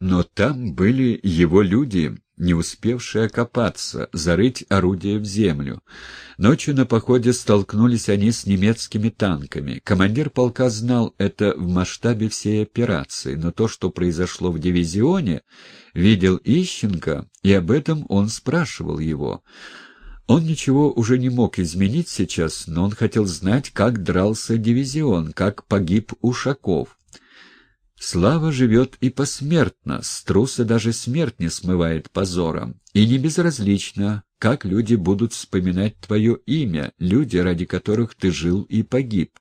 Но там были его люди, не успевшие окопаться, зарыть орудие в землю. Ночью на походе столкнулись они с немецкими танками. Командир полка знал это в масштабе всей операции, но то, что произошло в дивизионе, видел Ищенко, и об этом он спрашивал его. Он ничего уже не мог изменить сейчас, но он хотел знать, как дрался дивизион, как погиб Ушаков. Слава живет и посмертно, с даже смерть не смывает позором. И не безразлично, как люди будут вспоминать твое имя, люди, ради которых ты жил и погиб.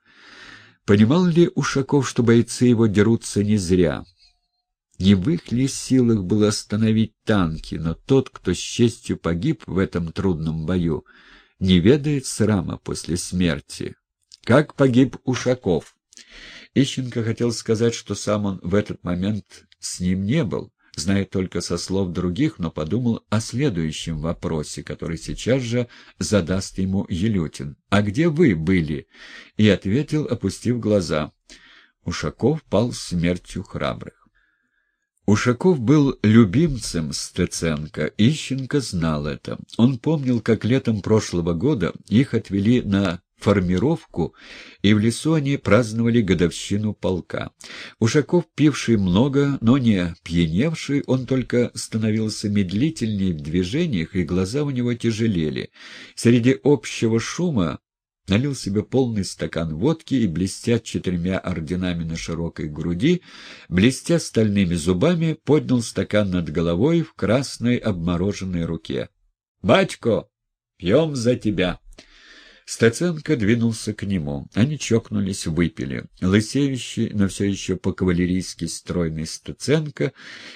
Понимал ли Ушаков, что бойцы его дерутся не зря? Не в их ли силах было остановить танки, но тот, кто с честью погиб в этом трудном бою, не ведает срама после смерти. Как погиб Ушаков? Ищенко хотел сказать, что сам он в этот момент с ним не был, знает только со слов других, но подумал о следующем вопросе, который сейчас же задаст ему Елютин. «А где вы были?» И ответил, опустив глаза. Ушаков пал смертью храбрых. Ушаков был любимцем Стеценко, Ищенко знал это. Он помнил, как летом прошлого года их отвели на формировку, и в лесу они праздновали годовщину полка. Ушаков, пивший много, но не пьяневший, он только становился медлительнее в движениях, и глаза у него тяжелели. Среди общего шума налил себе полный стакан водки и, блестя четырьмя орденами на широкой груди, блестя стальными зубами, поднял стакан над головой в красной обмороженной руке. «Батько, пьем за тебя!» Стаценко двинулся к нему. Они чокнулись, выпили. Лысевищий, но все еще по-кавалерийски стройный Стаценко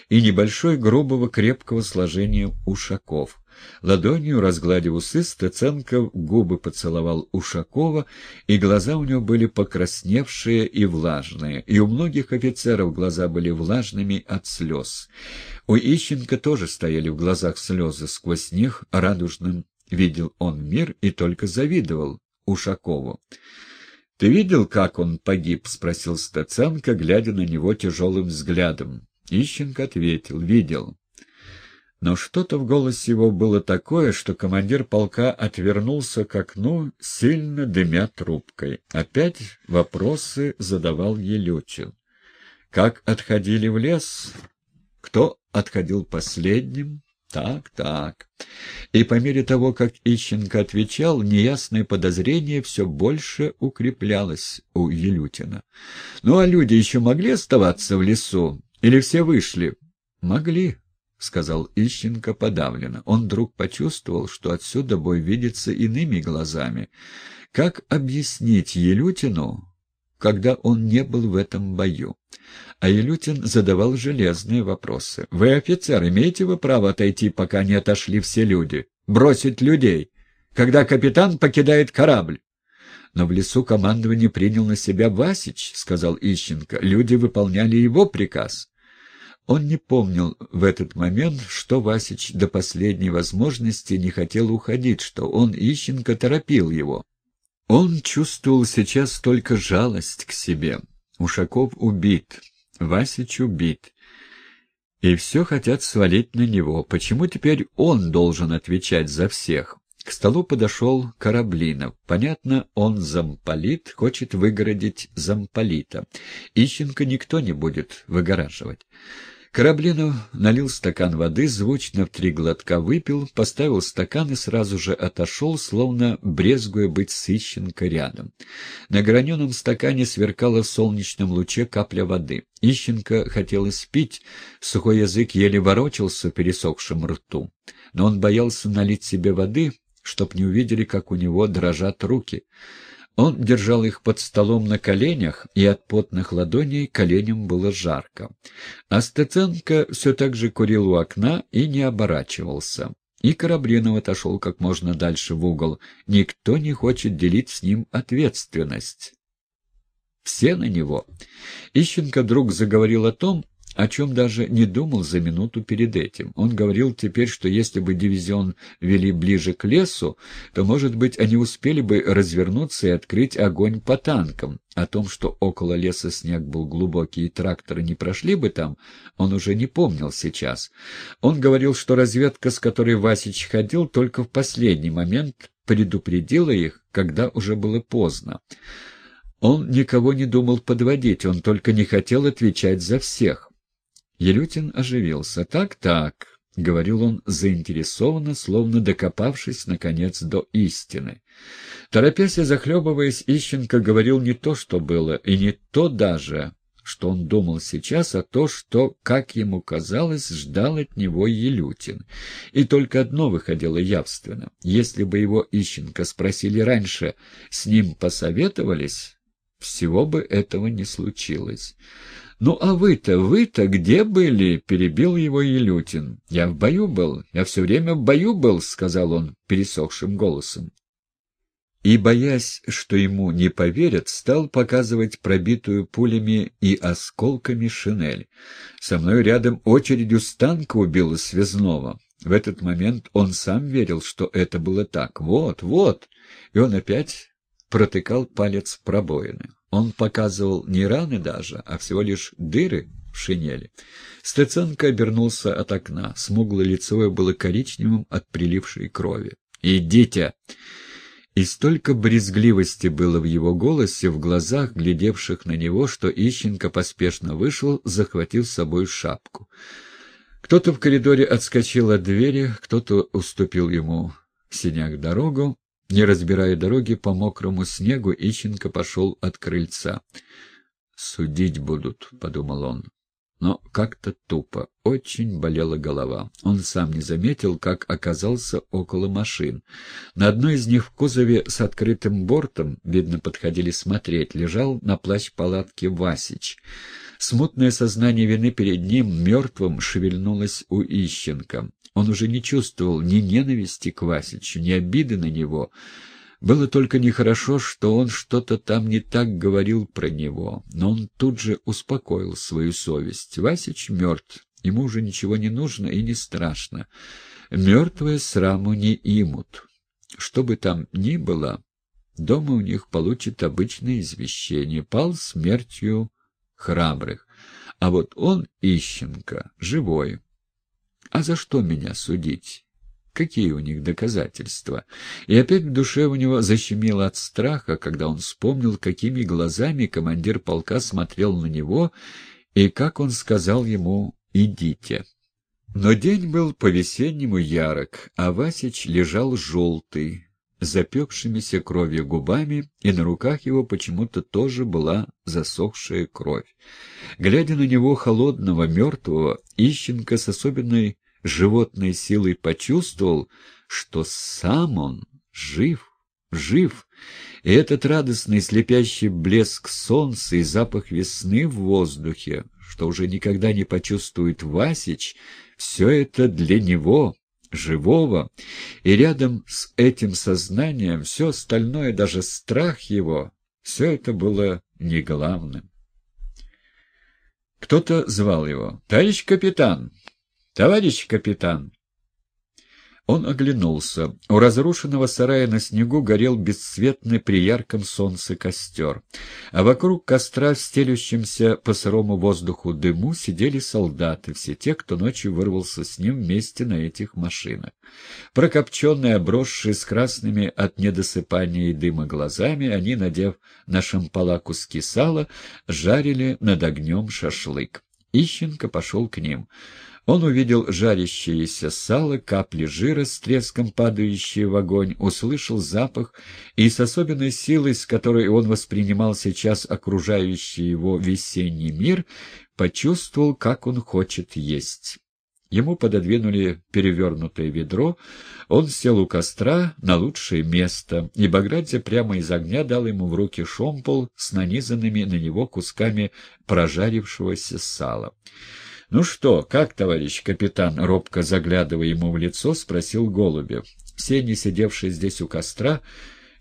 и небольшой грубого крепкого сложения Ушаков. Ладонью, разгладив усы, Стеценко губы поцеловал Ушакова, и глаза у него были покрасневшие и влажные, и у многих офицеров глаза были влажными от слез. У Ищенко тоже стояли в глазах слезы, сквозь них радужным Видел он мир и только завидовал Ушакову. «Ты видел, как он погиб?» — спросил Стаценко, глядя на него тяжелым взглядом. Ищенко ответил. «Видел». Но что-то в голосе его было такое, что командир полка отвернулся к окну, сильно дымя трубкой. Опять вопросы задавал Елючин. Как отходили в лес? Кто отходил последним? Так, так. И по мере того, как Ищенко отвечал, неясное подозрение все больше укреплялось у Елютина. Ну а люди еще могли оставаться в лесу? Или все вышли? Могли, — сказал Ищенко подавленно. Он вдруг почувствовал, что отсюда бой видится иными глазами. Как объяснить Елютину, когда он не был в этом бою. А Илютин задавал железные вопросы. «Вы, офицер, имеете вы право отойти, пока не отошли все люди? Бросить людей? Когда капитан покидает корабль?» «Но в лесу командование принял на себя Васич», — сказал Ищенко. «Люди выполняли его приказ». Он не помнил в этот момент, что Васич до последней возможности не хотел уходить, что он, Ищенко, торопил его. Он чувствовал сейчас только жалость к себе. Ушаков убит, Васич убит. И все хотят свалить на него. Почему теперь он должен отвечать за всех? К столу подошел Кораблинов. Понятно, он замполит, хочет выгородить замполита. Ищенко никто не будет выгораживать. Кораблинов налил стакан воды, звучно в три глотка выпил, поставил стакан и сразу же отошел, словно брезгуя быть с Ищенко рядом. На граненом стакане сверкала в солнечном луче капля воды. Ищенко хотелось пить, сухой язык еле ворочался в пересохшем рту. Но он боялся налить себе воды, чтоб не увидели, как у него дрожат руки. Он держал их под столом на коленях, и от потных ладоней коленям было жарко. А Стеценко все так же курил у окна и не оборачивался. И Кораблинов отошел как можно дальше в угол. Никто не хочет делить с ним ответственность. Все на него. Ищенко вдруг заговорил о том, о чем даже не думал за минуту перед этим. Он говорил теперь, что если бы дивизион вели ближе к лесу, то, может быть, они успели бы развернуться и открыть огонь по танкам. О том, что около леса снег был глубокий и тракторы не прошли бы там, он уже не помнил сейчас. Он говорил, что разведка, с которой Васич ходил, только в последний момент предупредила их, когда уже было поздно. Он никого не думал подводить, он только не хотел отвечать за всех. Елютин оживился. «Так-так», — говорил он заинтересованно, словно докопавшись, наконец, до истины. Торопясь и захлебываясь, Ищенко говорил не то, что было, и не то даже, что он думал сейчас, а то, что, как ему казалось, ждал от него Елютин. И только одно выходило явственно. Если бы его Ищенко спросили раньше, с ним посоветовались, всего бы этого не случилось. «Ну а вы-то, вы-то где были?» — перебил его Елютин. «Я в бою был, я все время в бою был», — сказал он пересохшим голосом. И, боясь, что ему не поверят, стал показывать пробитую пулями и осколками шинель. Со мной рядом очередью с танка убил связного. В этот момент он сам верил, что это было так. Вот, вот. И он опять протыкал палец пробоины. Он показывал не раны даже, а всего лишь дыры в шинели. Стеценко обернулся от окна. Смуглое лицо было коричневым от прилившей крови. «Идите!» И столько брезгливости было в его голосе, в глазах, глядевших на него, что Ищенко поспешно вышел, захватив с собой шапку. Кто-то в коридоре отскочил от двери, кто-то уступил ему в синяк дорогу, не разбирая дороги по мокрому снегу, Ищенко пошел от крыльца. «Судить будут», — подумал он. Но как-то тупо, очень болела голова. Он сам не заметил, как оказался около машин. На одной из них в кузове с открытым бортом, видно, подходили смотреть, лежал на плащ палатки Васич. Смутное сознание вины перед ним мертвым шевельнулось у Ищенко. Он уже не чувствовал ни ненависти к Васичу, ни обиды на него. Было только нехорошо, что он что-то там не так говорил про него, но он тут же успокоил свою совесть. Васич мертв, ему уже ничего не нужно и не страшно. Мертвые сраму не имут. Что бы там ни было, дома у них получит обычное извещение. Пал смертью храбрых. А вот он, Ищенко, живой. А за что меня судить? Какие у них доказательства? И опять в душе у него защемило от страха, когда он вспомнил, какими глазами командир полка смотрел на него и как он сказал ему «идите». Но день был по-весеннему ярок, а Васич лежал желтый, запекшимися кровью губами, и на руках его почему-то тоже была засохшая кровь. Глядя на него холодного, мертвого, Ищенко с особенной животной силой почувствовал, что сам он жив, жив, и этот радостный слепящий блеск солнца и запах весны в воздухе, что уже никогда не почувствует Васич, все это для него, живого, и рядом с этим сознанием все остальное, даже страх его, все это было не главным. Кто-то звал его. «Товарищ капитан! Товарищ капитан!» Он оглянулся. У разрушенного сарая на снегу горел бесцветный при ярком солнце костер, а вокруг костра, стелющимся по сырому воздуху дыму, сидели солдаты, все те, кто ночью вырвался с ним вместе на этих машинах. Прокопченные, обросшие с красными от недосыпания и дыма глазами, они, надев на шампала куски сала, жарили над огнем шашлык. Ищенко пошел к ним. Он увидел жарящееся сало, капли жира с треском падающие в огонь, услышал запах и с особенной силой, с которой он воспринимал сейчас окружающий его весенний мир, почувствовал, как он хочет есть. Ему пододвинули перевернутое ведро, он сел у костра на лучшее место, и Баградзе прямо из огня дал ему в руки шомпол с нанизанными на него кусками прожарившегося сала. «Ну что, как, товарищ капитан?» — робко заглядывая ему в лицо, спросил Голубев. Все, не сидевшие здесь у костра,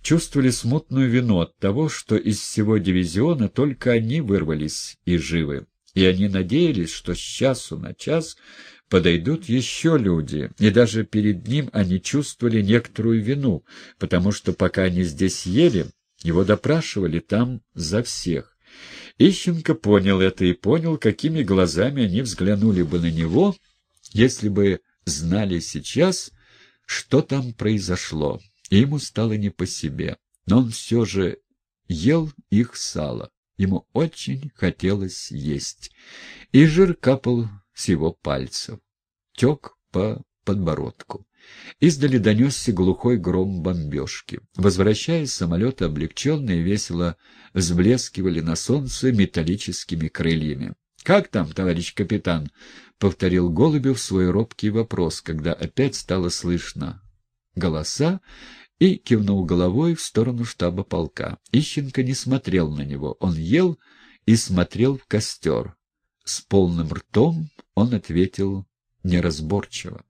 чувствовали смутную вину от того, что из всего дивизиона только они вырвались и живы. и они надеялись, что с часу на час подойдут еще люди, и даже перед ним они чувствовали некоторую вину, потому что пока они здесь ели, его допрашивали там за всех. Ищенко понял это и понял, какими глазами они взглянули бы на него, если бы знали сейчас, что там произошло, ему стало не по себе. Но он все же ел их сало. Ему очень хотелось есть. И жир капал с его пальцев. Тек по подбородку. Издали донесся глухой гром бомбежки. Возвращаясь, самолеты облегченно и весело взблескивали на солнце металлическими крыльями. «Как там, товарищ капитан?» — повторил Голубев свой робкий вопрос, когда опять стало слышно голоса, и кивнул головой в сторону штаба полка. Ищенко не смотрел на него. Он ел и смотрел в костер. С полным ртом он ответил неразборчиво.